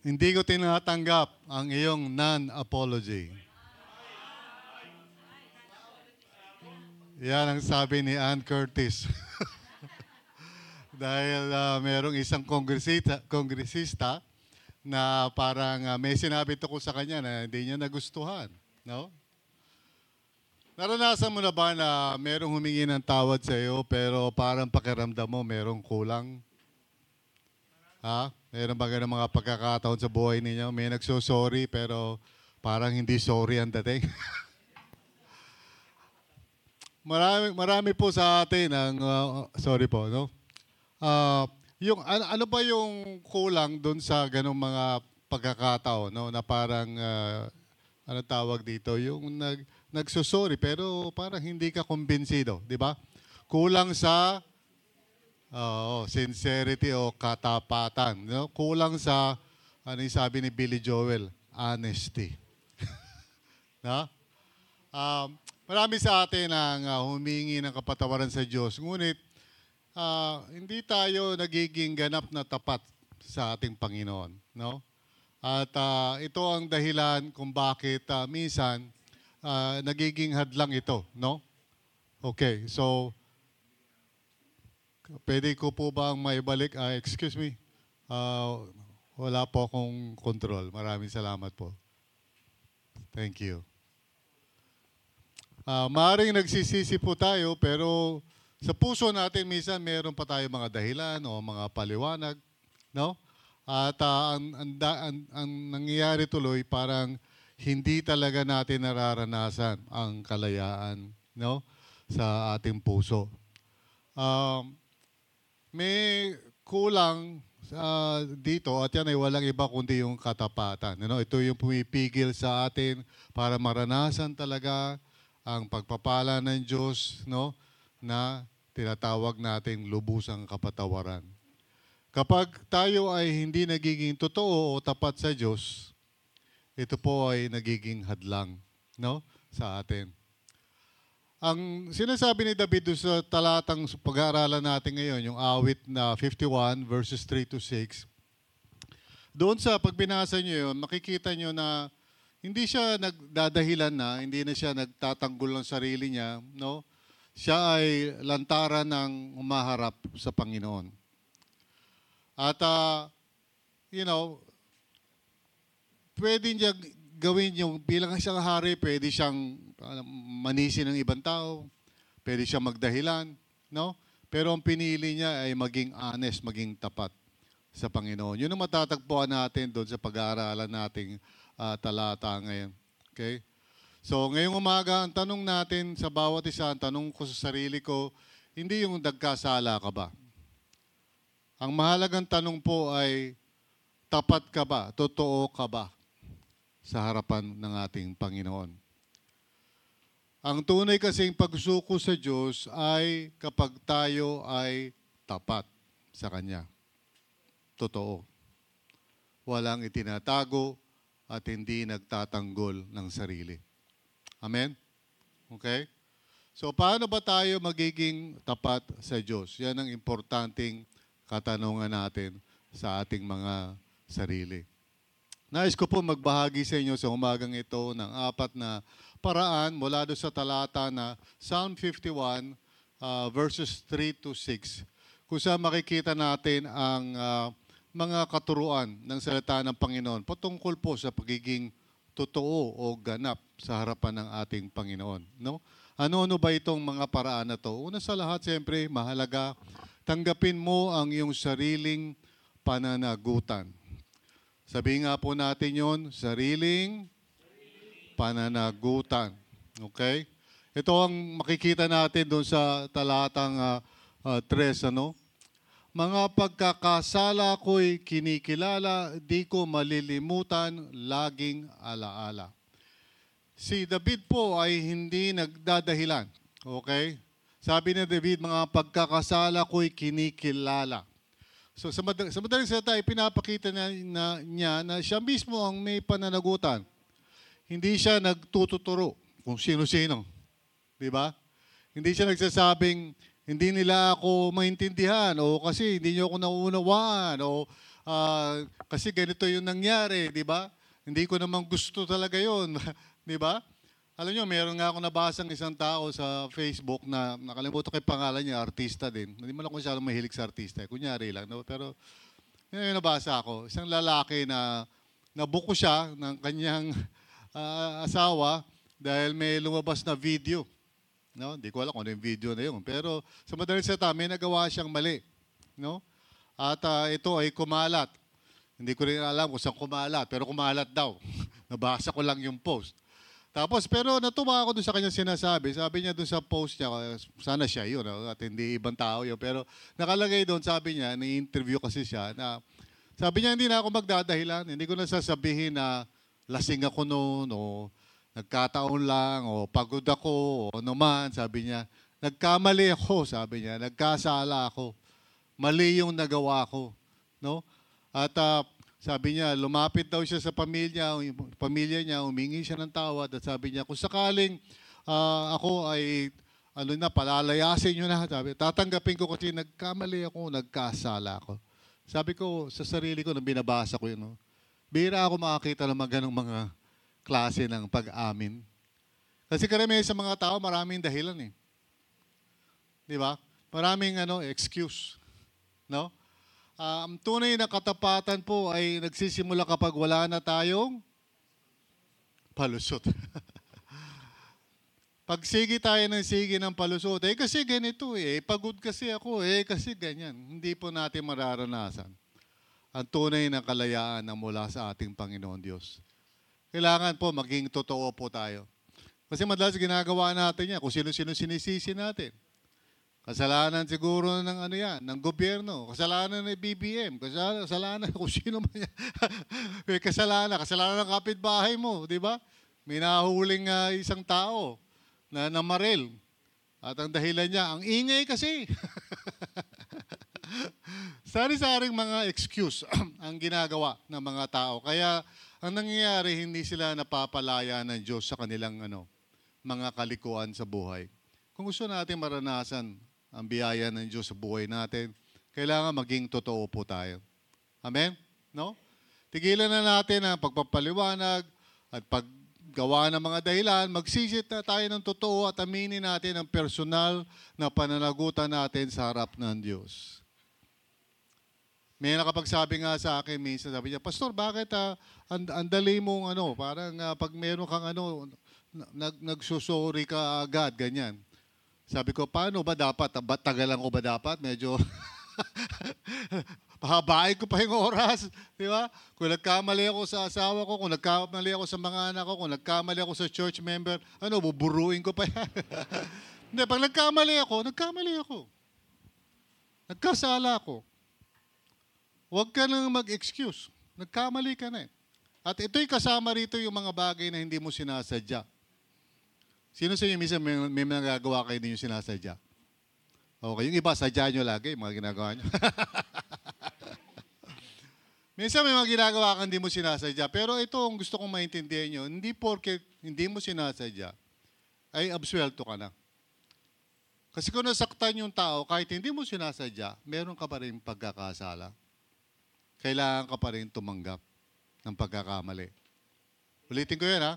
Hindi ko tinatanggap ang iyong non-apology. Yan ang sabi ni Ann Curtis. Dahil ah, merong isang kongresista, kongresista na parang ah, may sinabi to ko sa kanya na hindi niya nagustuhan. No? Naranasan mo na ba na merong humingi ng tawad sa iyo pero parang pakiramdam mo merong kulang? Ha? Meron ba ganun mga pagkakataon sa buhay ninyo? May nagsosorry pero parang hindi sorry ang dating. marami, marami po sa atin ang, uh, sorry po, no? Ah, yung, ano, ano ba yung kulang doon sa ganung mga pagkakataon, no? Na parang, ah, ano tawag dito? Yung nag, nagsosorry pero parang hindi ka kumbinsido, di ba? Kulang sa Oo, sincerity o katapatan. No? Kulang sa, ano yung sabi ni Billy Joel, honesty. no? Um, marami sa atin ang uh, humingi ng kapatawaran sa Diyos. Ngunit, ah, hindi tayo nagiging ganap na tapat sa ating Panginoon. No? At ah, ito ang dahilan kung bakit ah, minsan ah, nagiging hadlang ito. No? Okay, so Pwede ko po ba ang maibalik? Ah, excuse me. Ah, wala po akong control. Maraming salamat po. Thank you. Ah, maaring nagsisisi po tayo pero sa puso natin minsan meron pa tayo mga dahilan o mga paliwanag, no? At ah, ang, ang, ang, ang nangyayari tuloy parang hindi talaga natin nararanasan ang kalayaan, no? Sa ating puso. Um, may kulang ah, dito at yan ay walang iba kundi yung katapatan. Ano? Ito yung pumipigil sa atin para maranasan talaga ang pagpapala ng Diyos no? na tinatawag nating lubusang kapatawaran. Kapag tayo ay hindi nagiging totoo o tapat sa Diyos, ito po ay nagiging hadlang no? sa atin. Ang sinasabi ni David sa talatang pag-aaralan natin ngayon, yung awit na 51 verses 3 to 6, doon sa pagbinasa niyo yun, makikita niyo na hindi siya nagdadahilan na, hindi na siya nagtatanggol ng sarili niya, no? Siya ay lantaran ng umaharap sa Panginoon. At, ah, you know, pwede niya gawin yung bilang siyang hari, pwede siyang uh, manisi ng ibang tao, pwede siyang magdahilan, no? Pero ang pinili niya ay maging honest, maging tapat sa Panginoon. Yun ang matatagpuan natin doon sa pag-aaralan nating uh, talata ngayon. Okay? So, ngayong umaga, ang tanong natin sa bawat isa, ang tanong ko sa sarili ko, hindi yung nagkasala ka ba? Ang mahalagang tanong po ay, tapat ka ba? Totoo ka ba? sa harapan ng ating Panginoon. Ang tunay kasing pagsuko sa Diyos ay kapag tayo ay tapat sa Kanya. Totoo. Walang itinatago at hindi nagtatanggol ng sarili. Amen? Okay? So, paano ba tayo magiging tapat sa Diyos? Yan ang importanteng katanungan natin sa ating mga sarili. Nais ko po magbahagi sa inyo sa umagang ito ng apat na paraan mula doon sa talata na Psalm 51 uh, verses 3 to 6 kung saan makikita natin ang uh, mga katuruan ng salita ng Panginoon patungkol po sa pagiging totoo o ganap sa harapan ng ating Panginoon. No? Ano-ano ba itong mga paraan na to? Una sa lahat, siyempre, mahalaga, tanggapin mo ang iyong sariling pananagutan Sabihin nga po natin yon sariling pananagutan. Okay? Ito ang makikita natin doon sa talatang uh, uh, 3, ano? Mga pagkakasala ko'y kinikilala, di ko malilimutan, laging alaala. Si David po ay hindi nagdadahilan. Okay? Sabi ni David, mga pagkakasala ko'y kinikilala. So sa, mad- sa madaling salita, pinapakita na, na, niya na siya mismo ang may pananagutan. Hindi siya nagtututuro kung sino-sino. Di ba? Hindi siya nagsasabing, hindi nila ako maintindihan o kasi hindi niyo ako nauunawaan o ah, kasi ganito yung nangyari, di ba? Hindi ko naman gusto talaga yon, di ba? Alam nyo, meron nga ako nabasang isang tao sa Facebook na nakalimutan ko yung pangalan niya, artista din. Hindi lang kung siya mahilig sa artista. eh. Kunyari lang. No? Pero yun yung nabasa ako. Isang lalaki na nabuko siya ng kanyang ah, asawa dahil may lumabas na video. No? Hindi ko alam kung ano yung video na yun. Pero sa madaling salita, may nagawa siyang mali. No? At ah, ito ay kumalat. Hindi ko rin alam kung saan kumalat, pero kumalat daw. Nabasa ko lang yung post. Tapos, pero natuwa ako doon sa kanyang sinasabi. Sabi niya doon sa post niya, sana siya yun, no? at hindi ibang tao yun. Pero nakalagay doon, sabi niya, ni-interview kasi siya, na sabi niya, hindi na ako magdadahilan. Hindi ko na sasabihin na lasing ako noon, o nagkataon lang, o pagod ako, o ano man. Sabi niya, nagkamali ako, sabi niya, nagkasala ako. Mali yung nagawa ko. No? At ah, sabi niya, lumapit daw siya sa pamilya, yung pamilya niya, humingi siya ng tawad at sabi niya, kung sakaling ah, ako ay ano na, palalayasin niyo na. Sabi, tatanggapin ko kasi nagkamali ako, nagkasala ako. Sabi ko sa sarili ko, nung binabasa ko yun, no, bira ako makakita ng mga ganong mga klase ng pag-amin. Kasi karamihan sa mga tao, maraming dahilan eh. Di ba? Maraming ano, excuse. No? Ang tunay na katapatan po ay nagsisimula kapag wala na tayong palusot. Pag sige tayo ng sige ng palusot, eh kasi ganito eh, pagod kasi ako, eh kasi ganyan. Hindi po natin mararanasan ang tunay na kalayaan na mula sa ating Panginoon Diyos. Kailangan po maging totoo po tayo. Kasi madalas ginagawa natin yan kung sino-sino sinisisi natin. Kasalanan siguro ng ano yan, ng gobyerno, kasalanan ng BBM, kasalanan, kasalanan kung sino man yan. Kasalanan, kasalanan ng kapitbahay mo, di ba? May nahuling ah, isang tao na namaril. At ang dahilan niya, ang ingay kasi. Sari-saring mga excuse ang ginagawa ng mga tao. Kaya ang nangyayari, hindi sila napapalaya ng Diyos sa kanilang ano, mga kalikuan sa buhay. Kung gusto natin maranasan ang biyaya ng Diyos sa buhay natin, kailangan maging totoo po tayo. Amen? No? Tigilan na natin ang pagpapaliwanag at paggawa ng mga dahilan. Magsisit na tayo ng totoo at aminin natin ang personal na pananagutan natin sa harap ng Diyos. May nakapagsabi nga sa akin minsan, sabi niya, Pastor, bakit ah, ang, ang dali mong ano, parang ah, pag meron kang ano, nag, nagsusori ka agad, ganyan. Sabi ko, paano ba dapat? Tagalan ko ba dapat? Medyo pahabain ko pa yung oras. Di ba? Kung nagkamali ako sa asawa ko, kung nagkamali ako sa mga anak ko, kung nagkamali ako sa church member, ano, buburuin ko pa yan. Hindi, pag nagkamali ako, nagkamali ako. Nagkasala ako. Huwag ka nang mag-excuse. Nagkamali ka na eh. At ito'y kasama rito yung mga bagay na hindi mo sinasadya. Sino sa inyo minsan may, may nagagawa kayo din yung sinasadya? Okay, yung iba, sadya nyo lagi, mga ginagawa nyo. minsan may mga ginagawa kang hindi mo sinasadya. Pero ito ang gusto kong maintindihan nyo, hindi porke hindi mo sinasadya, ay absuelto ka na. Kasi kung nasaktan yung tao, kahit hindi mo sinasadya, meron ka pa rin pagkakasala. Kailangan ka pa rin tumanggap ng pagkakamali. Ulitin ko yan ha.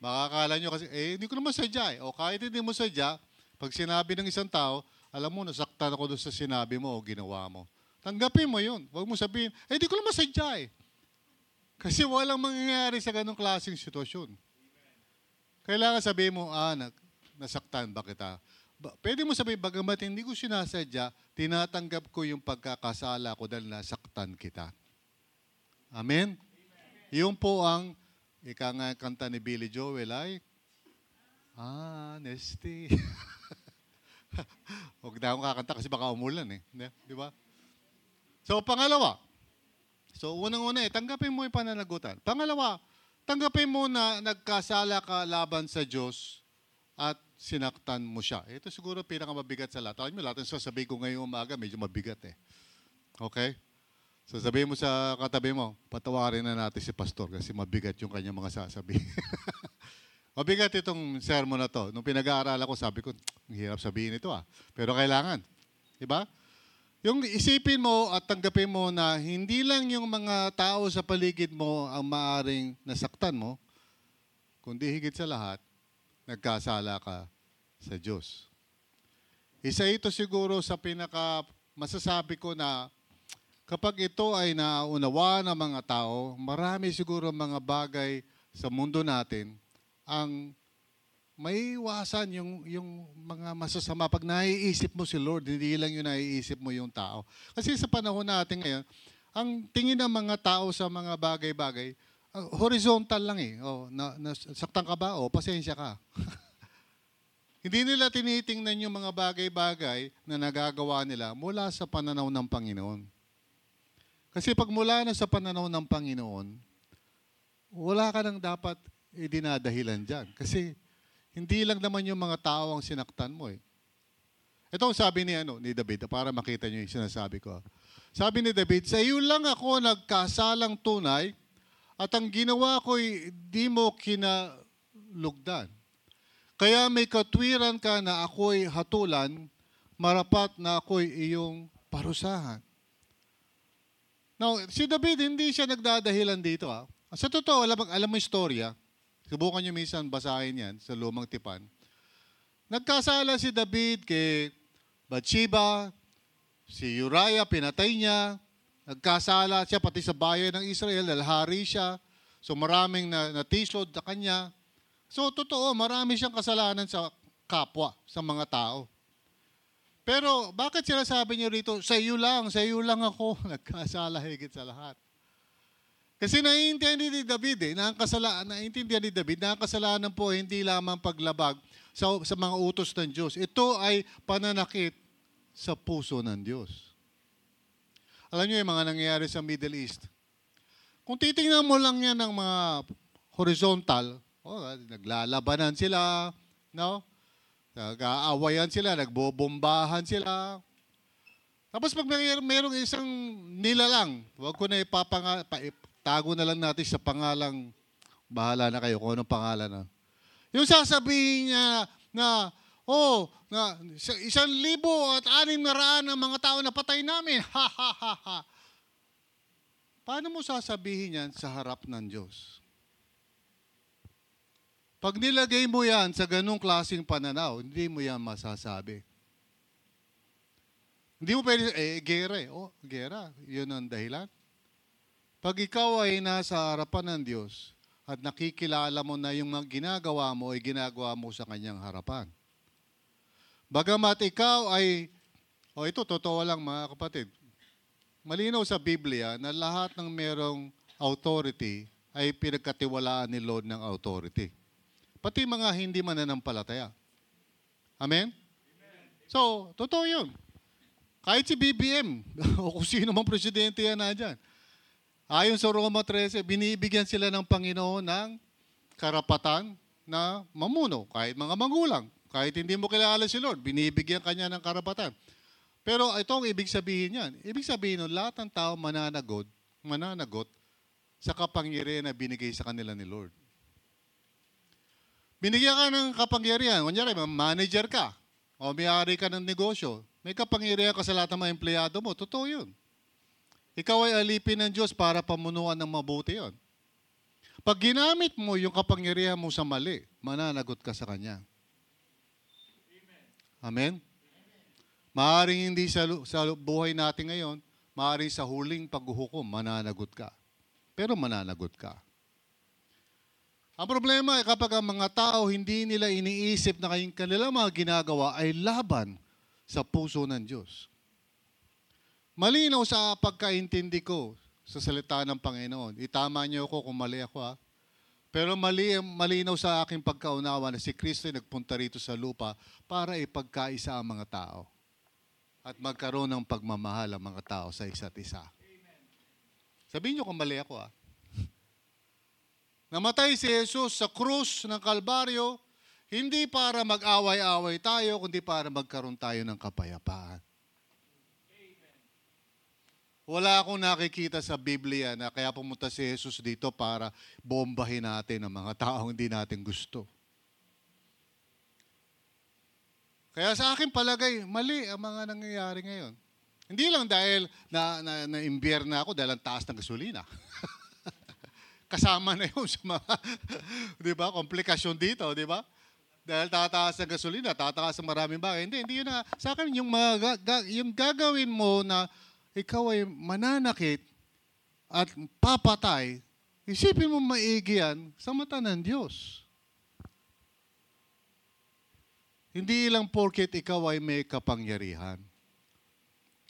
Makakala nyo kasi, eh, hindi ko naman sadya eh. O kahit hindi mo sadya, pag sinabi ng isang tao, alam mo, nasaktan ako doon sa sinabi mo o ginawa mo. Tanggapin mo yun. Huwag mo sabihin, eh, hindi ko naman sadya eh. Kasi walang mangyayari sa ganong klaseng sitwasyon. Kailangan sabihin mo, ah, nag, nasaktan ba kita? Ba, pwede mo sabihin, bagamat hindi ko sinasadya, tinatanggap ko yung pagkakasala ko dahil nasaktan kita. Amen? Yung po ang ika nga kanta ni Billy Joel ay Honesty. Huwag na akong kakanta kasi baka umulan eh. Di ba? So, pangalawa. So, unang-una eh, tanggapin mo yung pananagutan. Pangalawa, tanggapin mo na nagkasala ka laban sa Diyos at sinaktan mo siya. Ito siguro pinakamabigat sa lahat. Alam mo, lahat ng sasabihin ko ngayong umaga, medyo mabigat eh. Okay? So sabihin mo sa katabi mo, patawarin na natin si pastor kasi mabigat yung kanyang mga sasabihin. mabigat itong sermon na to. Nung pinag-aaralan ko, sabi ko, ang hirap sabihin ito ah. Pero kailangan. Di ba? Yung isipin mo at tanggapin mo na hindi lang yung mga tao sa paligid mo ang maaring nasaktan mo, kundi higit sa lahat, nagkasala ka sa Diyos. Isa ito siguro sa pinaka masasabi ko na kapag ito ay naunawa ng mga tao, marami siguro mga bagay sa mundo natin ang may iwasan yung, yung mga masasama. Pag naiisip mo si Lord, hindi lang yung naiisip mo yung tao. Kasi sa panahon natin ngayon, ang tingin ng mga tao sa mga bagay-bagay, ah, horizontal lang eh. Oh, na, nasaktan ka ba? O, pasensya ka. hindi nila tinitingnan yung mga bagay-bagay na nagagawa nila mula sa pananaw ng Panginoon. Kasi pag mula na sa pananaw ng Panginoon, wala ka nang dapat idinadahilan dyan. Kasi hindi lang naman yung mga tao ang sinaktan mo eh. Ito ang sabi ni, ano, ni David, para makita niyo yung sinasabi ko. Sabi ni David, sa iyo lang ako nagkasalang tunay at ang ginawa ko'y di mo kinalugdan. Kaya may katwiran ka na ako'y hatulan, marapat na ako'y iyong parusahan. Now, si David, hindi siya nagdadahilan dito. Ah. Sa totoo, alam, alam mo yung istorya, subukan nyo minsan basahin yan sa lumang tipan. Nagkasala si David kay Bathsheba, si Uriah, pinatay niya, nagkasala siya pati sa bayan ng Israel, dahil hari siya, so maraming na, natisod sa kanya. So totoo, marami siyang kasalanan sa kapwa, sa mga tao. Pero bakit sila sabi niyo rito, sa iyo lang, sa iyo lang ako nagkasala higit sa lahat. Kasi naiintindihan ni David eh, na ang kasalanan, naiintindihan ni David na kasalanan po ay hindi lamang paglabag sa, sa mga utos ng Diyos. Ito ay pananakit sa puso ng Diyos. Alam niyo yung mga nangyayari sa Middle East. Kung titingnan mo lang yan ng mga horizontal, oh, naglalabanan sila, no? Nag-aawayan sila, nagbobombahan sila. Tapos pag may, mayroong isang nilalang, huwag ko na ipapanga, pa, tago na lang natin sa pangalang, bahala na kayo kung anong pangalan na. Yung sasabihin niya na, oh, na, isa- isang libo at anim na raan ang mga tao na patay namin. Ha, ha, ha, ha. Paano mo sasabihin yan sa harap ng Diyos? Pag nilagay mo yan sa ganung klaseng pananaw, hindi mo yan masasabi. Hindi mo pwede, eh, gera eh. Oh, gera. Yun ang dahilan. Pag ikaw ay nasa harapan ng Diyos at nakikilala mo na yung mga ginagawa mo ay ginagawa mo sa kanyang harapan. Bagamat ikaw ay, oh ito totoo lang mga kapatid, malinaw sa Biblia na lahat ng merong authority ay pinagkatiwalaan ni Lord ng authority. Pati mga hindi mananampalataya. Amen? So, totoo yun. Kahit si BBM, o kung sino mang presidente yan na dyan. Ayon sa Roma 13, binibigyan sila ng Panginoon ng karapatan na mamuno, kahit mga magulang. Kahit hindi mo kilala si Lord, binibigyan kanya ng karapatan. Pero ito ang ibig sabihin yan. Ibig sabihin nun, lahat ng tao mananagot, mananagot sa kapangyarihan na binigay sa kanila ni Lord. Binigyan ka ng kapangyarihan. Kunyari, manager ka. O may-ari ka ng negosyo. May kapangyarihan ka sa lahat ng mga empleyado mo. Totoo yun. Ikaw ay alipin ng Diyos para pamunuan ng mabuti yon. Pag ginamit mo yung kapangyarihan mo sa mali, mananagot ka sa Kanya. Amen? Maaring hindi sa, sa buhay natin ngayon, maaring sa huling paghuhukom, mananagot ka. Pero mananagot ka. Ang problema ay kapag ang mga tao hindi nila iniisip na kayong kanilang mga ginagawa ay laban sa puso ng Diyos. Malinaw sa pagkaintindi ko sa salita ng Panginoon. Itama niyo ako kung mali ako ha. Pero mali, malinaw sa aking pagkaunawa na si Kristo ay nagpunta rito sa lupa para ipagkaisa ang mga tao at magkaroon ng pagmamahal ang mga tao sa isa't isa. Sabihin niyo kung mali ako ha. Namatay si Jesus sa krus ng Kalbaryo, hindi para mag-away-away tayo, kundi para magkaroon tayo ng kapayapaan. Wala akong nakikita sa Biblia na kaya pumunta si Jesus dito para bombahin natin ang mga taong hindi natin gusto. Kaya sa akin palagay, mali ang mga nangyayari ngayon. Hindi lang dahil na, na, na ako dahil ang taas ng gasolina. Kasama na yun sa mga, di ba, komplikasyon dito, di ba? Dahil tataas ang gasolina, tataas ang maraming bagay. Hindi, hindi yun na. Sa akin, yung, mga, ga- yung gagawin mo na ikaw ay mananakit at papatay, isipin mo maigi yan sa mata ng Diyos. Hindi lang porket ikaw ay may kapangyarihan.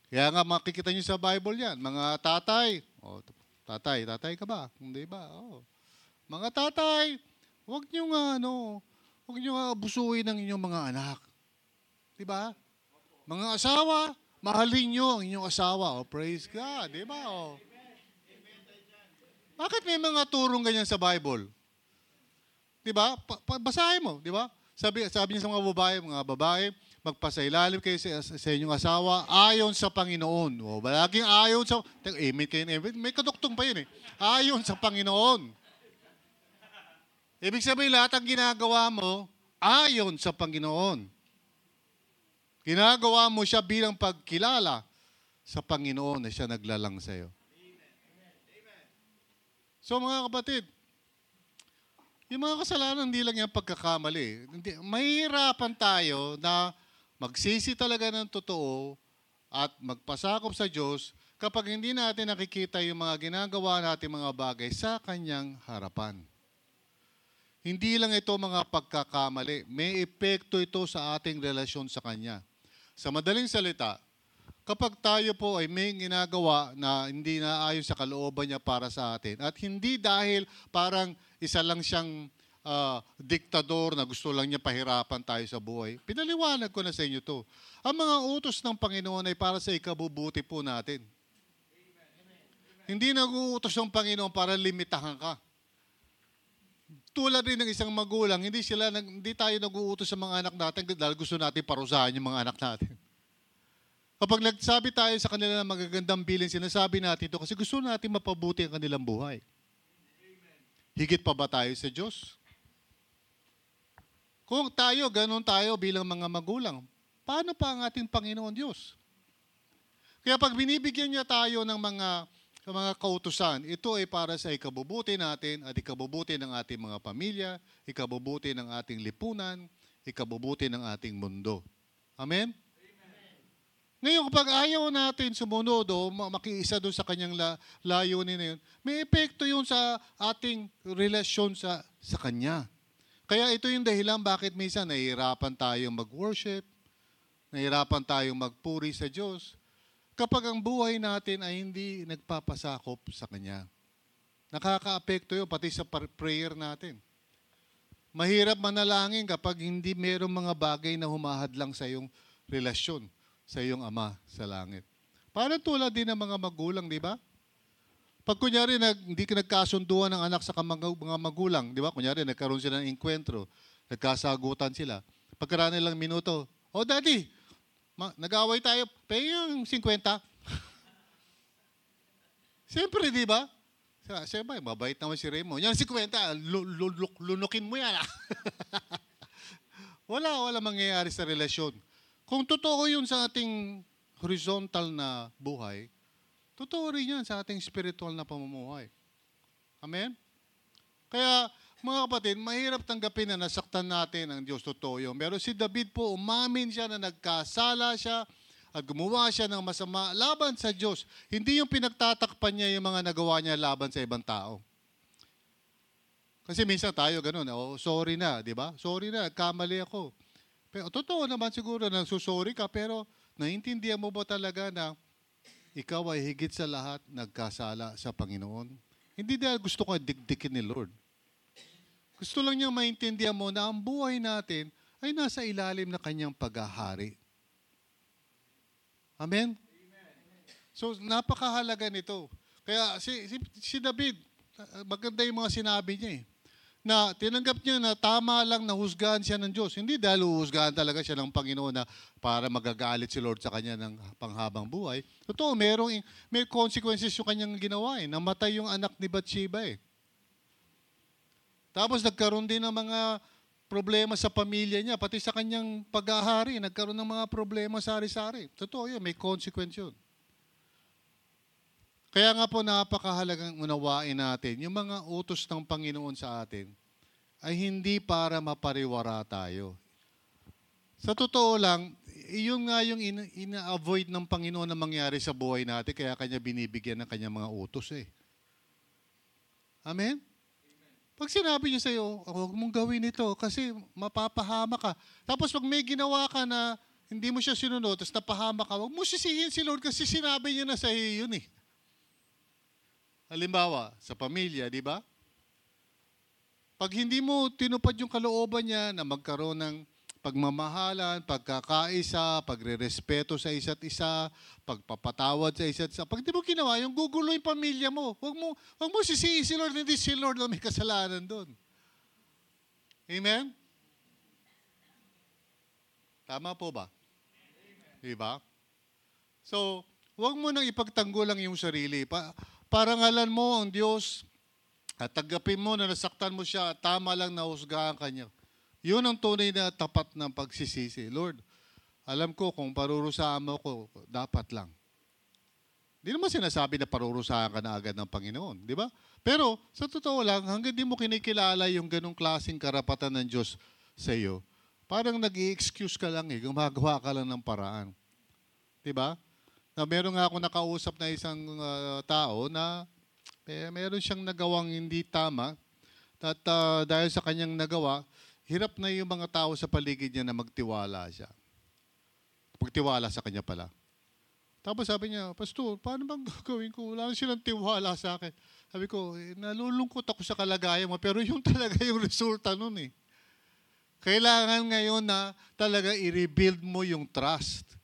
Kaya nga makikita niyo sa Bible yan, mga tatay, oh, tatay, tatay ka ba? Hindi ba? Oh. Mga tatay, huwag niyo nga ano, huwag niyo nga abusuin ng inyong mga anak. Di ba? Mga asawa, mahalin niyo ang inyong asawa. Oh, praise God, di ba? Oh. Bakit may mga turong ganyan sa Bible? Di ba? Pa- basahin mo, di ba? Sabi, sabi niya sa mga babae, mga babae, magpasailalim kayo sa, sa inyong asawa ayon sa Panginoon. O, laging ayon sa... Amen kayo, amen. May kaduktong pa yun eh. Ayon sa Panginoon. Ibig sabihin, lahat ang ginagawa mo, ayon sa Panginoon. Ginagawa mo siya bilang pagkilala sa Panginoon na siya naglalang sa iyo. So mga kapatid, yung mga kasalanan hindi lang yung pagkakamali. Hindi, mahirapan tayo na magsisi talaga ng totoo at magpasakop sa Diyos kapag hindi natin nakikita yung mga ginagawa natin mga bagay sa Kanyang harapan. Hindi lang ito mga pagkakamali. May epekto ito sa ating relasyon sa Kanya. Sa madaling salita, kapag tayo po ay may ginagawa na hindi na ayon sa kalooban niya para sa atin at hindi dahil parang isa lang siyang uh, diktador na gusto lang niya pahirapan tayo sa buhay. Pinaliwanag ko na sa inyo to. Ang mga utos ng Panginoon ay para sa ikabubuti po natin. Hindi nag-uutos ng Panginoon para limitahan ka. Tulad rin ng isang magulang, hindi sila hindi tayo nag-uutos sa mga anak natin dahil gusto natin parusahan yung mga anak natin. Kapag nagsabi tayo sa kanila ng magagandang bilin, sinasabi natin ito kasi gusto natin mapabuti ang kanilang buhay. Higit pa ba tayo sa Diyos? Kung tayo, ganun tayo bilang mga magulang, paano pa ang ating Panginoon Diyos? Kaya pag binibigyan niya tayo ng mga mga kautusan, ito ay para sa ikabubuti natin at ikabubuti ng ating mga pamilya, ikabubuti ng ating lipunan, ikabubuti ng ating mundo. Amen? Ngayon, kapag ayaw natin sumunod o makiisa doon sa kanyang la, layunin na yun, may epekto yun sa ating relasyon sa, sa kanya. Kaya ito yung dahilan bakit minsan nahihirapan tayong mag-worship, nahihirapan tayong magpuri sa Diyos, kapag ang buhay natin ay hindi nagpapasakop sa Kanya. Nakaka-apekto yun pati sa prayer natin. Mahirap manalangin kapag hindi mayroong mga bagay na humahadlang sa iyong relasyon sa iyong Ama sa langit. Para tulad din ng mga magulang, di ba? Pag kunyari nag, hindi ka nagkasunduan ng anak sa mga magulang, di ba? Kunyari nagkaroon sila ng enkwentro, nagkasagutan sila. Pagkaraan nilang minuto, oh daddy, ma- nag-away tayo, pay yung 50. Siyempre, di ba? Siyempre, mabait naman si Remo. Yan, 50, lunukin mo yan. wala, wala mangyayari sa relasyon. Kung totoo yun sa ating horizontal na buhay, totoo rin yan sa ating spiritual na pamumuhay. Amen? Kaya, mga kapatid, mahirap tanggapin na nasaktan natin ang Diyos totoo yun. Pero si David po, umamin siya na nagkasala siya at gumawa siya ng masama laban sa Diyos. Hindi yung pinagtatakpan niya yung mga nagawa niya laban sa ibang tao. Kasi minsan tayo ganun, oh, sorry na, di ba? Sorry na, kamali ako. Pero totoo naman siguro na susori ka, pero naiintindihan mo ba talaga na ikaw ay higit sa lahat nagkasala sa Panginoon? Hindi dahil gusto ko dikdikin ni Lord. Gusto lang niyang maintindihan mo na ang buhay natin ay nasa ilalim na kanyang paghahari. Amen? So, napakahalaga nito. Kaya si, si, si David, maganda yung mga sinabi niya eh na tinanggap niya na tama lang na husgahan siya ng Diyos. Hindi dahil uhusgahan talaga siya ng Panginoon na para magagalit si Lord sa kanya ng panghabang buhay. Totoo, merong, may consequences yung kanyang ginawa eh. Namatay yung anak ni Bathsheba eh. Tapos nagkaroon din ng mga problema sa pamilya niya, pati sa kanyang pag-ahari, nagkaroon ng mga problema sari-sari. Totoo yun, may consequence yun. Kaya nga po napakahalagang unawain natin, yung mga utos ng Panginoon sa atin ay hindi para mapariwara tayo. Sa totoo lang, yun nga yung ina- ina-avoid ng Panginoon na mangyari sa buhay natin, kaya kanya binibigyan ng kanyang mga utos eh. Amen? Pag sinabi niya sa'yo, huwag mong gawin ito kasi mapapahama ka. Tapos pag may ginawa ka na hindi mo siya sinunod, tapos napahama ka, huwag mo sisihin si Lord kasi sinabi niya na sa iyo yun eh. Halimbawa, sa pamilya, di ba? Pag hindi mo tinupad yung kalooban niya na magkaroon ng pagmamahalan, pagkakaisa, pagrerespeto sa isa't isa, pagpapatawad sa isa't isa. Pag di mo ginawa, yung gugulo yung pamilya mo. Huwag mo, huwag mo sisihin si Lord, hindi si Lord na may kasalanan doon. Amen? Tama po ba? Di ba? So, huwag mo nang ipagtanggol ang iyong sarili. Pa, parangalan mo ang Diyos at tagapin mo na nasaktan mo siya at tama lang na husgahan ka niya. Yun ang tunay na tapat ng pagsisisi. Lord, alam ko kung parurusahan mo ko, dapat lang. Hindi naman sinasabi na parurusahan ka na agad ng Panginoon, di ba? Pero sa totoo lang, hanggang di mo kinikilala yung ganong klaseng karapatan ng Diyos sa iyo, parang nag excuse ka lang eh, gumagawa ka lang ng paraan. Di ba? Na meron nga ako nakausap na isang ah, tao na eh, meron siyang nagawang hindi tama at ah, dahil sa kanyang nagawa, hirap na yung mga tao sa paligid niya na magtiwala siya. Magtiwala sa kanya pala. Tapos sabi niya, Pastor, paano bang gagawin ko? Wala na silang tiwala sa akin. Sabi ko, eh, nalulungkot ako sa kalagayan mo, pero yung talaga yung resulta nun eh. Kailangan ngayon na talaga i-rebuild mo yung trust.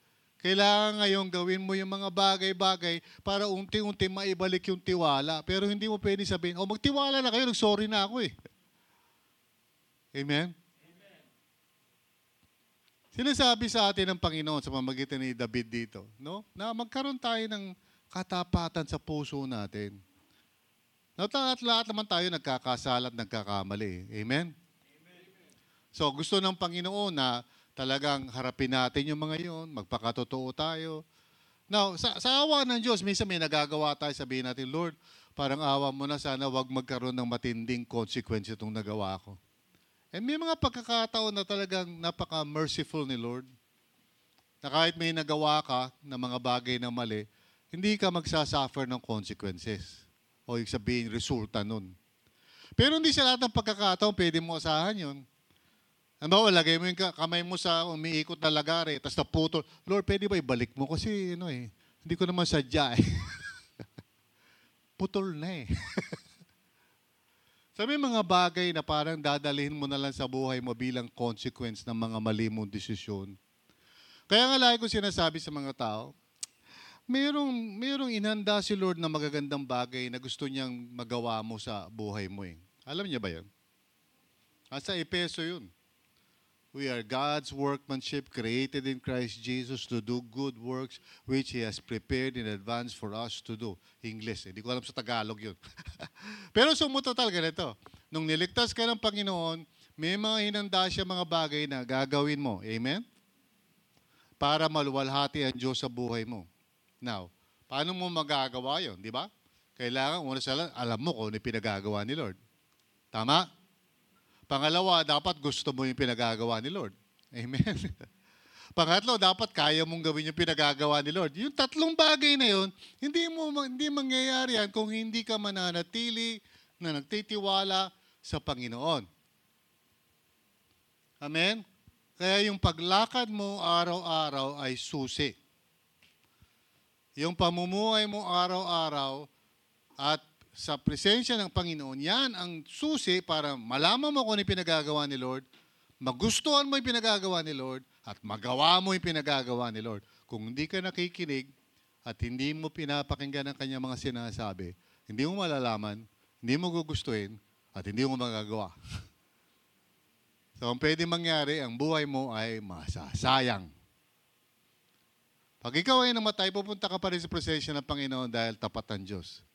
Kailangan ngayon gawin mo yung mga bagay-bagay para unti-unti maibalik yung tiwala. Pero hindi mo pwede sabihin, oh magtiwala na kayo, nag-sorry na ako eh. Amen? Sinasabi sa atin ng Panginoon sa pamagitan ni David dito, no? Na magkaroon tayo ng katapatan sa puso natin. Na lahat, lahat naman tayo nagkakasala at nagkakamali. Amen? So gusto ng Panginoon na talagang harapin natin yung mga yun, magpakatotoo tayo. Now, sa, sa awa ng Diyos, minsan may nagagawa tayo, sabihin natin, Lord, parang awa mo na sana wag magkaroon ng matinding consequence itong nagawa ko. And may mga pagkakataon na talagang napaka-merciful ni Lord. Na kahit may nagawa ka na mga bagay na mali, hindi ka magsasuffer ng consequences. O yung sabihin, resulta nun. Pero hindi sa lahat ng pagkakataon, pwede mo asahan yun. Ba, lagay mo yung ka- kamay mo sa umiikot na lagari, tapos naputol. Lord, pwede ba ibalik mo? Kasi, ano eh, hindi ko naman sadya eh. Putol na eh. Sabi mga bagay na parang dadalhin mo na lang sa buhay mo bilang consequence ng mga mali mong desisyon. Kaya nga lagi ko sinasabi sa mga tao, mayroong, mayroong inhanda si Lord na magagandang bagay na gusto niyang magawa mo sa buhay mo eh. Alam niya ba yun? Asa Epeso yun. We are God's workmanship created in Christ Jesus to do good works which He has prepared in advance for us to do. English, eh. hindi ko alam sa Tagalog yun. Pero sumuto talaga nito. Nung niligtas ka ng Panginoon, may mga hinanda siya mga bagay na gagawin mo. Amen? Para maluwalhati ang Diyos sa buhay mo. Now, paano mo magagawa yon, di ba? Kailangan, una sa alam mo kung ano pinagagawa ni Lord. Tama? Pangalawa, dapat gusto mo yung pinagagawa ni Lord. Amen. Pangatlo, dapat kaya mong gawin yung pinagagawa ni Lord. Yung tatlong bagay na yun, hindi mo hindi mangyayari yan kung hindi ka mananatili na nagtitiwala sa Panginoon. Amen? Kaya yung paglakad mo araw-araw ay susi. Yung pamumuhay mo araw-araw at sa presensya ng Panginoon, yan ang susi para malaman mo kung ano pinagagawa ni Lord, magustuhan mo yung pinagagawa ni Lord, at magawa mo yung pinagagawa ni Lord. Kung hindi ka nakikinig at hindi mo pinapakinggan ang kanyang mga sinasabi, hindi mo malalaman, hindi mo gugustuhin, at hindi mo magagawa. so, ang pwede mangyari, ang buhay mo ay masasayang. Pag ikaw ay namatay, pupunta ka pa rin sa presensya ng Panginoon dahil tapat ang Diyos.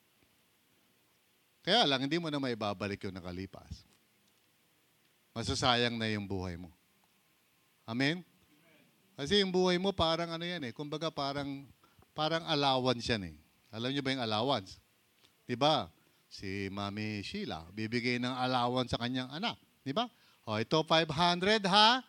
Kaya lang, hindi mo na may babalik yung nakalipas. Masasayang na yung buhay mo. Amen? Kasi yung buhay mo parang ano yan eh, kumbaga parang, parang allowance yan eh. Alam niyo ba yung allowance? Di ba? Si Mami Sheila, bibigay ng allowance sa kanyang anak. Di ba? O, ito 500 ha?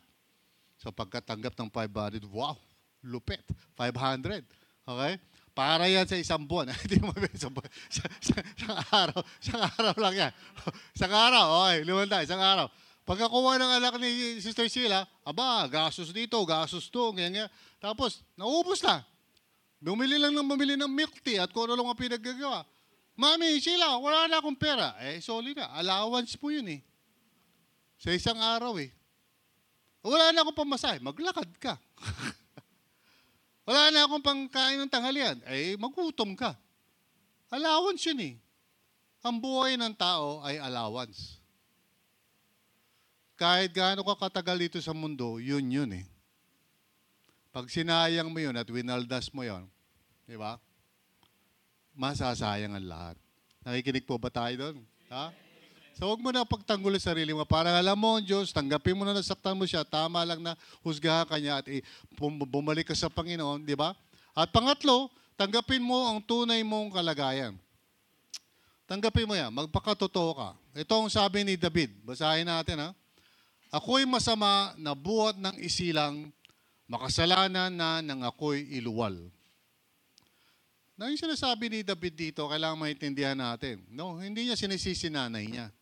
So pagkatanggap ng 500, wow, lupit. 500. Okay? Para yan sa isang buwan. Hindi mo ba isang buwan? Sa, sa, isang araw. Isang araw lang yan. Isang araw. Okay, limanda. Isang araw. Pagkakuha ng anak ni Sister Sheila, aba, gastos dito, gastos to, ganyan, ganyan. Tapos, naubos na. Bumili lang ng bumili ng milk tea at kung ano lang ang pinaggagawa. Mami, Sheila, wala na akong pera. Eh, sorry na. Allowance po yun eh. Sa isang araw eh. Wala na akong pamasahe. Maglakad ka. wala na akong pangkain ng tanghalian. Eh, magutom ka. Allowance yun eh. Ang buhay ng tao ay allowance. Kahit gaano ka katagal dito sa mundo, yun yun eh. Pag sinayang mo yun at winaldas mo yun, di ba? Masasayang ang lahat. Nakikinig po ba tayo doon? Ha? So huwag mo na pagtanggol sa sarili mo. Parang alam mo Diyos, tanggapin mo na nasaktan mo siya, tama lang na husgahan ka niya at bumalik ka sa Panginoon, di ba? At pangatlo, tanggapin mo ang tunay mong kalagayan. Tanggapin mo yan, magpakatotoo ka. Ito ang sabi ni David. Basahin natin ha. Ako'y masama na buhat ng isilang, makasalanan na ng ako'y iluwal. Na yung sinasabi ni David dito, kailangan maintindihan natin. No, hindi niya sinisisi nanay niya.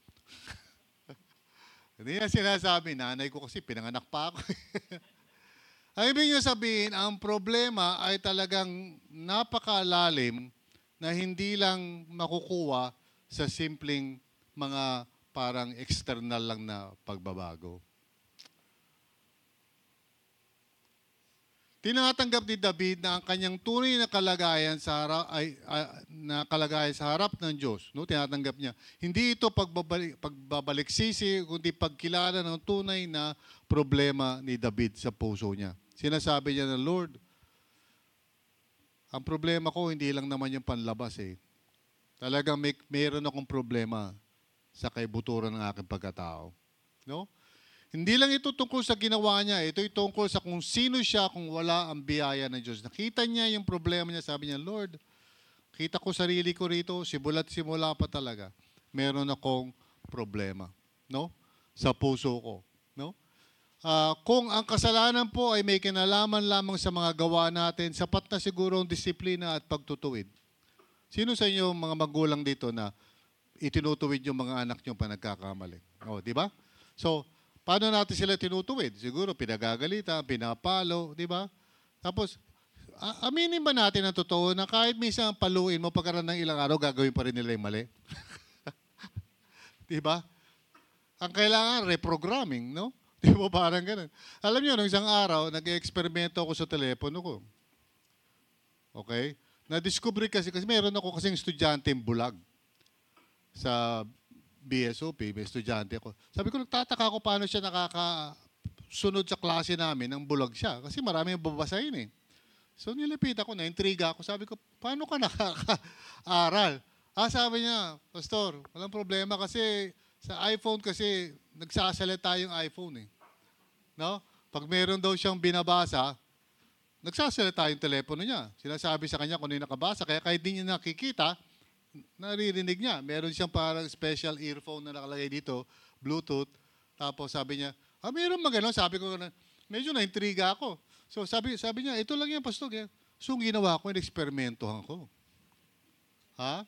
hindi niya sinasabi, nanay ko kasi pinanganak pa ako. ang ibig niya sabihin, ang problema ay talagang napakalalim na hindi lang makukuha sa simpleng mga parang external lang na pagbabago. Tinatanggap ni David na ang kanyang tunay na kalagayan sa harap ay ah, na kalagayan sa harap ng Diyos, no? Tinatanggap niya. Hindi ito pagbabalik pagbabaliksisi kundi pagkilala ng tunay na problema ni David sa puso niya. Sinasabi niya na, Lord, ang problema ko hindi lang naman yung panlabas eh. Talagang may meron akong problema sa kaibuturan ng aking pagkatao. No? Hindi lang ito tungkol sa ginawa niya, ito tungkol sa kung sino siya kung wala ang biyaya ng Diyos. Nakita niya yung problema niya, sabi niya, Lord, kita ko sarili ko rito, simula't simula pa talaga. Meron akong problema, no? Sa puso ko, no? Ah, kung ang kasalanan po ay may kinalaman lamang sa mga gawa natin, sapat na siguro ang disiplina at pagtutuwid. Sino sa inyo mga magulang dito na itinutuwid yung mga anak nyo pa nagkakamali? O, di ba? So, paano natin sila tinutuwid? Siguro pinagagalitan, pinapalo, di ba? Tapos, aminin ba natin ang totoo na kahit minsan paluin mo pagkaroon ng ilang araw, gagawin pa rin nila yung mali? di ba? Ang kailangan, reprogramming, no? Di ba parang ganun? Alam niyo, nung isang araw, nag-eksperimento ako sa telepono ko. Okay? Na-discover kasi, kasi meron ako kasing estudyante bulag sa BSOP, may estudyante ko. Sabi ko, nagtataka ako paano siya nakakasunod sa klase namin ng bulag siya. Kasi marami yung babasahin eh. So nilipit ako, na-intriga ako. Sabi ko, paano ka nakaka-aral? Ah, sabi niya, Pastor, walang problema kasi sa iPhone kasi nagsasalita yung iPhone eh. No? Pag meron daw siyang binabasa, nagsasalita yung telepono niya. Sinasabi sa kanya kung ano yung nakabasa. Kaya kahit di niya nakikita, naririnig niya. Meron siyang parang special earphone na nakalagay dito, Bluetooth. Tapos sabi niya, ah, meron ba ganun? Sabi ko, na, medyo na-intriga ako. So sabi, sabi niya, ito lang yan, pastor. Yan. So ginawa ko, in-experimentohan ko. Ha?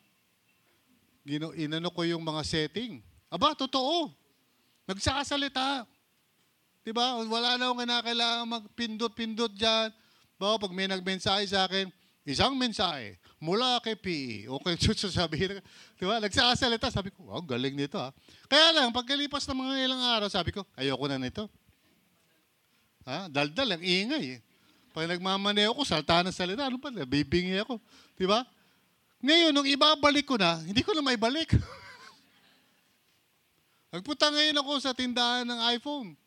Gino, inano ko yung mga setting. Aba, totoo. Nagsasalita. Diba? Wala na akong kinakailangan magpindot-pindot dyan. Ba, pag may nagmensahe sa akin, isang mensahe mula kay PE. Okay, sasabihin. Diba? Nagsasalita. Sabi ko, wow, galing nito ha. Kaya lang, pagkalipas ng mga ilang araw, sabi ko, ayoko na nito. Ha? Daldal, ang ingay eh. Pag nagmamaneo ko, salta ng salita, ano pa, bibingi ako. Diba? Ngayon, nung ibabalik ko na, hindi ko na may balik. Nagpunta ngayon ako sa tindahan ng iPhone.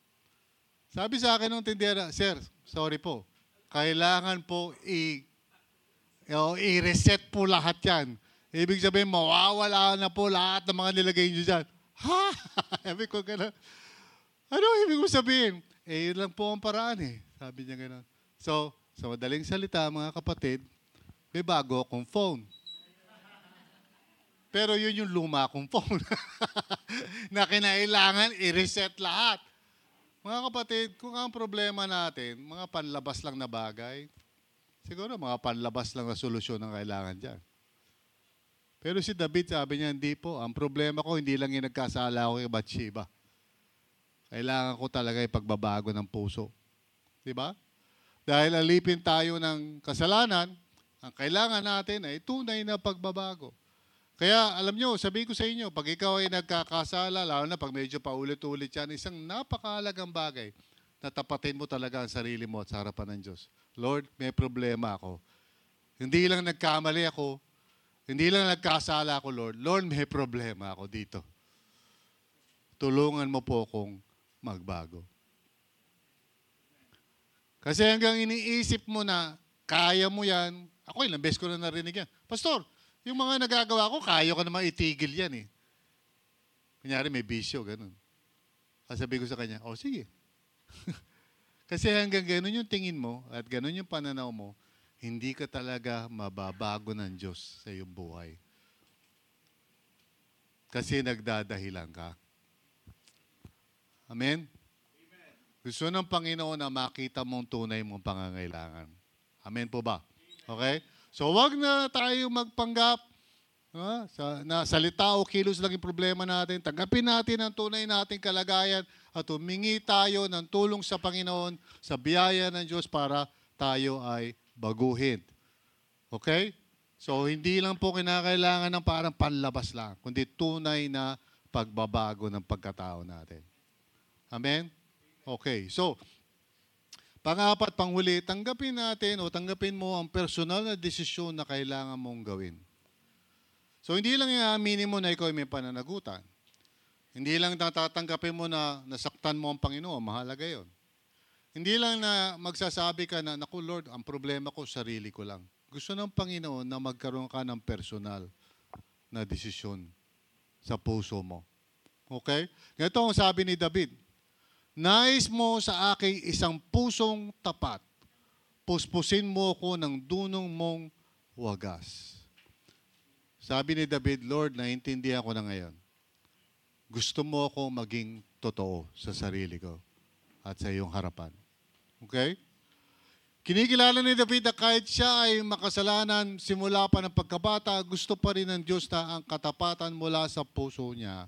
Sabi sa akin ng tindera, Sir, sorry po. Kailangan po i- o, i-reset po lahat yan. Ibig sabihin, mawawala na po lahat ng mga nilagay nyo dyan. Ha? Sabi ko gano'n. Ano ibig mo sabihin? Eh, yun lang po ang paraan eh. Sabi niya gano'n. So, sa madaling salita, mga kapatid, may bago akong phone. Pero yun yung luma kong phone. na kinailangan i-reset lahat. Mga kapatid, kung ang problema natin, mga panlabas lang na bagay, siguro mga panlabas lang na solusyon ang kailangan dyan. Pero si David sabi niya, hindi po. Ang problema ko, hindi lang yung nagkasala ko kay Bathsheba. Kailangan ko talaga yung pagbabago ng puso. Di ba? Dahil alipin tayo ng kasalanan, ang kailangan natin ay tunay na pagbabago. Kaya alam nyo, sabi ko sa inyo, pag ikaw ay nagkakasala, lalo na pag medyo paulit-ulit yan, isang napakahalagang bagay na tapatin mo talaga ang sarili mo at sa harapan ng Diyos. Lord, may problema ako. Hindi lang nagkamali ako, hindi lang nagkasala ako, Lord. Lord, may problema ako dito. Tulungan mo po akong magbago. Kasi hanggang iniisip mo na kaya mo yan, ako ilang beses ko na narinig yan. Pastor, yung mga nagagawa ko, kaya ko naman itigil yan eh. Kunyari may bisyo, ganun. Sabi ko sa kanya, oh sige. Kasi hanggang ganun yung tingin mo at ganun yung pananaw mo, hindi ka talaga mababago ng Diyos sa iyong buhay. Kasi nagdadahilan ka. Amen? Gusto ng Panginoon na makita mong tunay mong pangangailangan. Amen po ba? Okay? So wag na tayo magpanggap ha, sa, na salita o kilos lang yung problema natin. Tanggapin natin ang tunay nating kalagayan at humingi tayo ng tulong sa Panginoon sa biyaya ng Diyos para tayo ay baguhin. Okay? So hindi lang po kinakailangan ng parang panlabas lang, kundi tunay na pagbabago ng pagkatao natin. Amen? Okay. So, Pangapat, panghuli, tanggapin natin o tanggapin mo ang personal na desisyon na kailangan mong gawin. So, hindi lang i-aminin mo na ikaw ay may pananagutan. Hindi lang natatanggapin mo na nasaktan mo ang Panginoon, mahalaga yon. Hindi lang na magsasabi ka na, Naku Lord, ang problema ko, sarili ko lang. Gusto ng Panginoon na magkaroon ka ng personal na desisyon sa puso mo. Okay? Ganito ang sabi ni David, Nais mo sa akin isang pusong tapat. Puspusin mo ko ng dunong mong wagas. Sabi ni David, Lord, naintindihan ko na ngayon. Gusto mo ako maging totoo sa sarili ko at sa iyong harapan. Okay? Kinikilala ni David na kahit siya ay makasalanan simula pa ng pagkabata, gusto pa rin ng Diyos na ang katapatan mula sa puso niya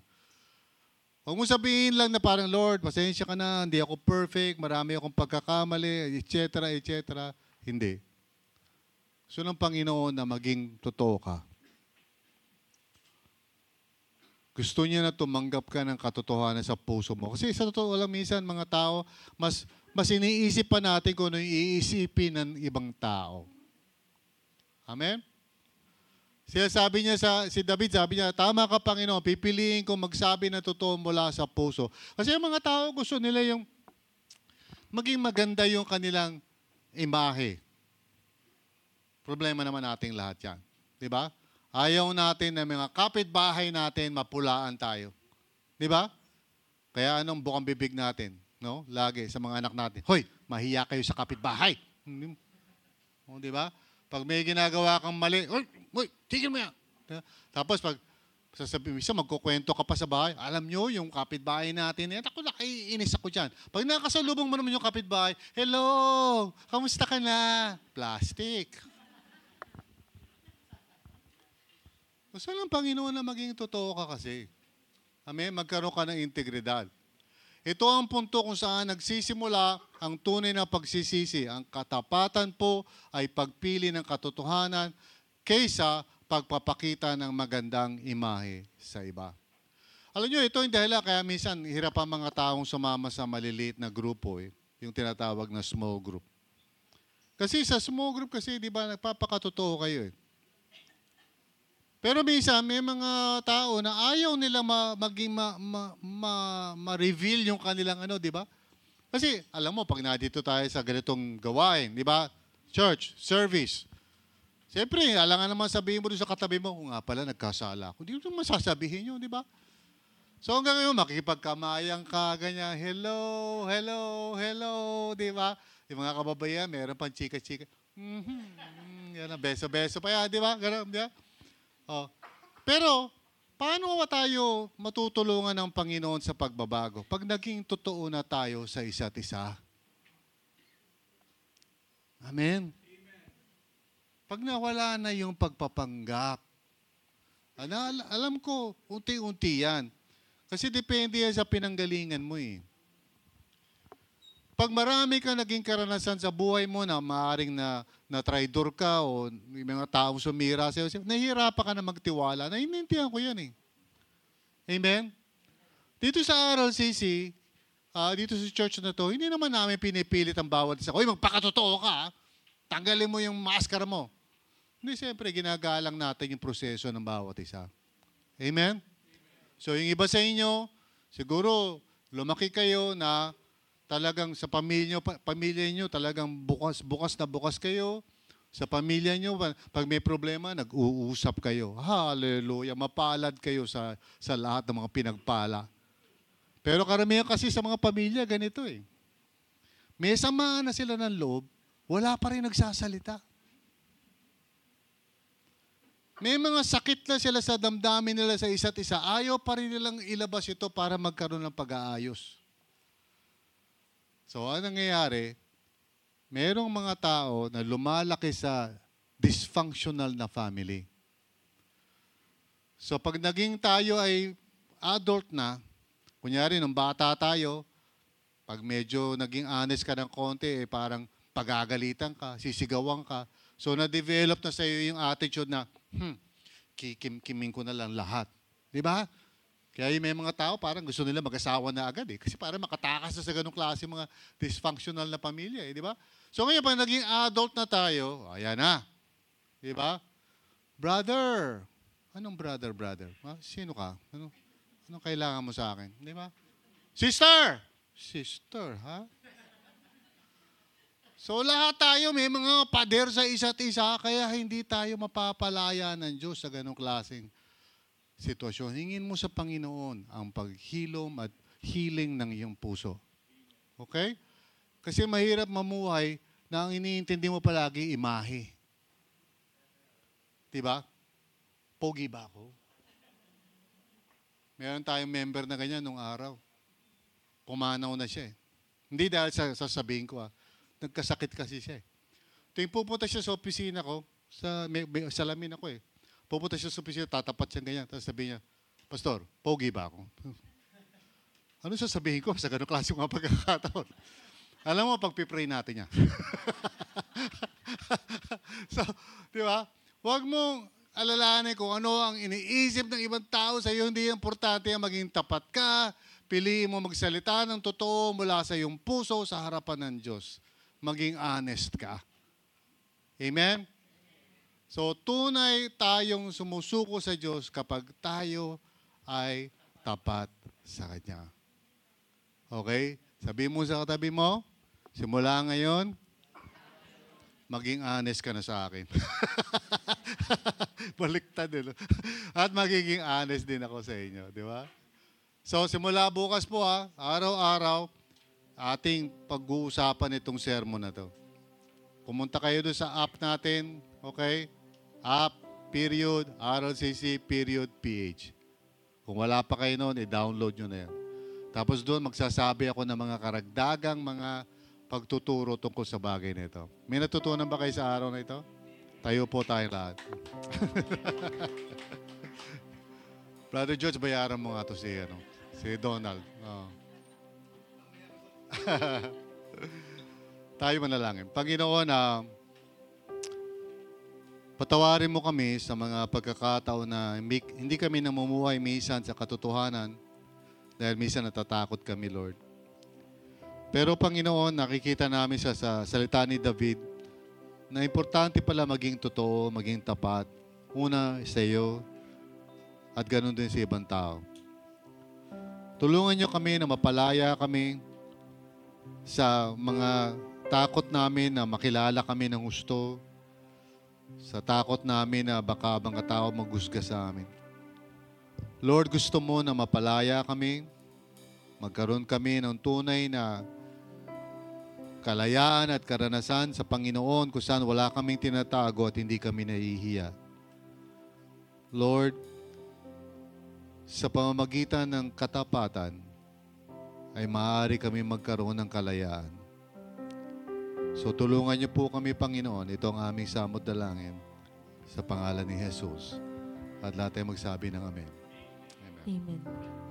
Huwag mo sabihin lang na parang, Lord, pasensya ka na, hindi ako perfect, marami akong pagkakamali, etc., etc. Hindi. Gusto ng Panginoon na maging totoo ka. Gusto niya na tumanggap ka ng katotohanan sa puso mo. Kasi sa totoo lang, minsan mga tao, mas, mas iniisip pa natin kung ano yung iisipin ng ibang tao. Amen? Siya sabi niya sa si David, sabi niya, tama ka Panginoon, pipiliin ko magsabi na totoo mula sa puso. Kasi yung mga tao gusto nila yung maging maganda yung kanilang imahe. Problema naman nating lahat yan. Di ba? Ayaw natin na mga kapitbahay natin mapulaan tayo. Di ba? Kaya anong bukang bibig natin? No? Lagi sa mga anak natin. Hoy, mahiya kayo sa kapitbahay. O, di ba? Pag may ginagawa kang mali, Hoy, Uy, tigil mo yan. Tapos pag sasabi mo, magkukwento ka pa sa bahay, alam nyo, yung kapitbahay natin, eh, ako nakaiinis ako dyan. Pag nakasalubong mo naman yung kapitbahay, hello, kamusta ka na? Plastic. Gusto lang Panginoon na maging totoo ka kasi. Amen? Magkaroon ka ng integridad. Ito ang punto kung saan nagsisimula ang tunay na pagsisisi. Ang katapatan po ay pagpili ng katotohanan kaysa pagpapakita ng magandang imahe sa iba. Alam nyo, ito yung dahilan kaya minsan hirap ang mga taong sumama sa maliliit na grupo, eh, yung tinatawag na small group. Kasi sa small group kasi, di ba, nagpapakatotoo kayo eh. Pero minsan, may mga tao na ayaw nila ma, maging ma, ma, ma, ma-reveal yung kanilang ano, di ba? Kasi, alam mo, pag nandito tayo sa ganitong gawain, di ba? Church, service, Siyempre, alangan naman sabihin mo doon sa katabi mo, kung nga pala, nagkasala ako. Hindi mo naman sasabihin yun, di ba? So hanggang ngayon, makikipagkamayang ka, ganyan, hello, hello, hello, di ba? Yung mga kababayan, meron pang chika-chika. Mm-hmm, yan beso-beso pa yan, di ba? Ganun, di ba? Oh. Pero, paano ba tayo matutulungan ng Panginoon sa pagbabago? Pag naging totoo na tayo sa isa't isa. Amen. Pag nawala na yung pagpapanggap, ano, al- alam ko, unti-unti yan. Kasi depende yan sa pinanggalingan mo eh. Pag marami ka naging karanasan sa buhay mo na maaring na, na traidor ka o mga taong sumira sa'yo, nahihirapan ka na magtiwala. Naiintindihan ko yan eh. Amen? Dito sa RLCC, ah, dito sa church na to, hindi naman namin pinipilit ang bawat isa. Uy, magpakatotoo ka. ah. Tanggalin mo yung maskara mo. Hindi, siyempre, ginagalang natin yung proseso ng bawat isa. Amen? So, yung iba sa inyo, siguro, lumaki kayo na talagang sa pamilya, pa- pamilya nyo, talagang bukas, bukas na bukas kayo. Sa pamilya nyo, pa- pag may problema, nag-uusap kayo. Hallelujah. Mapalad kayo sa, sa lahat ng mga pinagpala. Pero karamihan kasi sa mga pamilya, ganito eh. May samaan na sila ng loob, wala pa rin nagsasalita. May mga sakit na sila sa damdamin nila sa isa't isa. Ayaw pa rin nilang ilabas ito para magkaroon ng pag-aayos. So, ano nangyayari? Merong mga tao na lumalaki sa dysfunctional na family. So, pag naging tayo ay adult na, kunyari, nung bata tayo, pag medyo naging honest ka ng konti, eh, parang pagagalitan ka, sisigawan ka. So, na-develop na sa iyo yung attitude na, hmm, kikim-kiming ko na lang lahat. Di ba? Kaya yung may mga tao parang gusto nila mag-asawa na agad eh. Kasi parang makatakas na sa ganong klase mga dysfunctional na pamilya eh. Di ba? So ngayon, pag naging adult na tayo, ayan na. Di ba? Brother. Anong brother, brother? Ha? Sino ka? Ano, anong kailangan mo sa akin? Di ba? Sister! Sister, ha? So lahat tayo may mga pader sa isa't isa kaya hindi tayo mapapalaya ng Diyos sa ganong klaseng sitwasyon. Hingin mo sa Panginoon ang paghilom at healing ng iyong puso. Okay? Kasi mahirap mamuhay na ang iniintindi mo palagi imahe. Diba? Pogi ba ako? Meron tayong member na ganyan nung araw. Pumanaw na siya eh. Hindi dahil sa sasabihin ko ah. Nagkasakit kasi siya eh. Tuwing pupunta siya sa opisina ko, sa, may, may salamin ako eh. Pupunta siya sa opisina, tatapat siya ganyan. Tapos sabi niya, Pastor, pogi ba ako? Ano sasabihin ko sa ganong klase mga pagkakataon? Alam mo, pag-pray natin yan. so, di ba? Huwag mong alalahanin kung ano ang iniisip ng ibang tao sa iyo. Hindi importante ang maging tapat ka. Piliin mo magsalita ng totoo mula sa iyong puso sa harapan ng Diyos. Maging honest ka. Amen? So, tunay tayong sumusuko sa Diyos kapag tayo ay tapat sa Kanya. Okay? Sabi mo sa katabi mo, simula ngayon, maging honest ka na sa akin. Baliktad din. At magiging honest din ako sa inyo, di ba? So, simula bukas po ha, araw-araw, ating pag-uusapan itong sermon na to. Pumunta kayo doon sa app natin, okay? App, period, RLCC, period, PH. Kung wala pa kayo noon, i-download nyo na yan. Tapos doon, magsasabi ako ng mga karagdagang mga pagtuturo tungkol sa bagay na ito. May natutunan ba kayo sa araw na ito? Tayo po tayo lahat. Brother George, bayaran mo nga to si, ano, si Donald. Oo. tayo manalangin. Panginoon, na patawarin mo kami sa mga pagkakataon na hindi, kami namumuhay minsan sa katotohanan dahil minsan natatakot kami, Lord. Pero Panginoon, nakikita namin sa, sa salita ni David na importante pala maging totoo, maging tapat. Una sa iyo at ganun din sa ibang tao. Tulungan niyo kami na mapalaya kami sa mga takot namin na makilala kami ng gusto, sa takot namin na baka mga tao maghusga sa amin. Lord, gusto mo na mapalaya kami, magkaroon kami ng tunay na kalayaan at karanasan sa Panginoon kung saan wala kaming tinatago at hindi kami nahihiya. Lord, sa pamamagitan ng katapatan ay maaari kami magkaroon ng kalayaan. So tulungan niyo po kami, Panginoon, ito ang aming samot dalangin sa pangalan ni Jesus. At lahat ay magsabi ng Amen. Amen. Amen.